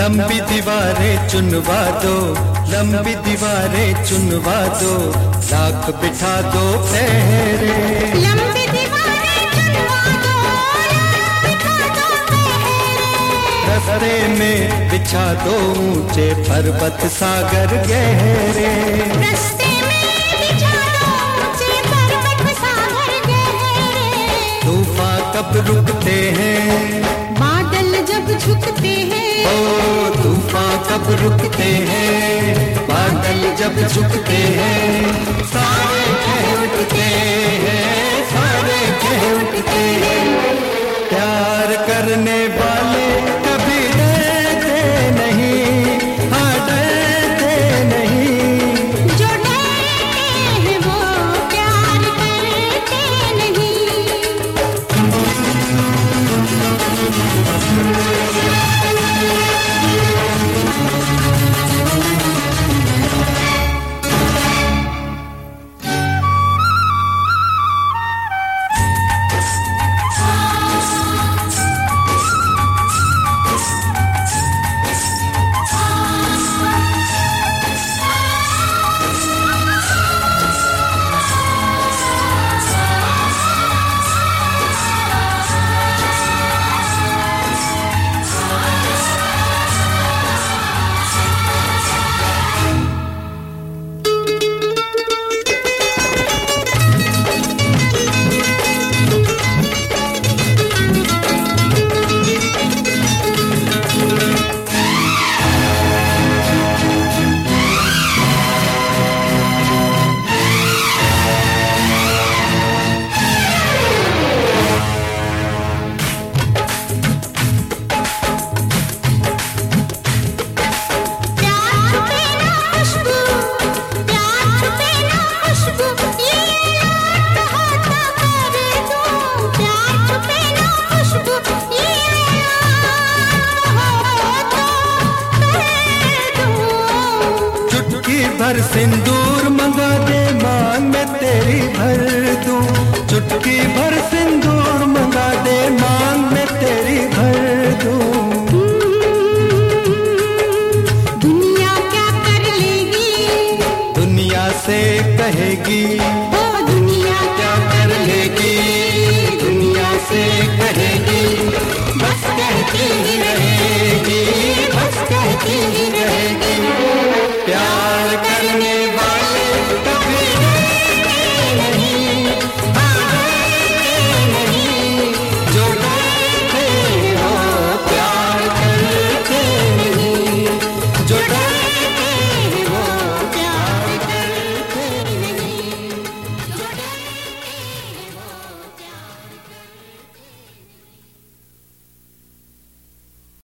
लंबी दीवारें चुनवा दो लंबी दीवारें चुनवा दो लाख बिठा दो तेरे लंबी दीवारें चुनवा दो बिठा दो तेरे रस्ते में बिछा दो ऊँचे पर्वत सागर गहरे। रस्ते में बिछा दो ऊँचे पर्वत सागर गहरे। तूफ़ान कब रुकते ओ, तूफ़ान कब रुकते हैं? बादल जब झुकते हैं, सारे कह उठते हैं, सारे कह उठते हैं। सिंदूर मंगा दे मांग मैं तेरी भर दूँ। चुटकी भर सिंदूर मंगा दे मांग मैं तेरी भर दूँ। दुनिया क्या कर लेगी? दुनिया से कहेगी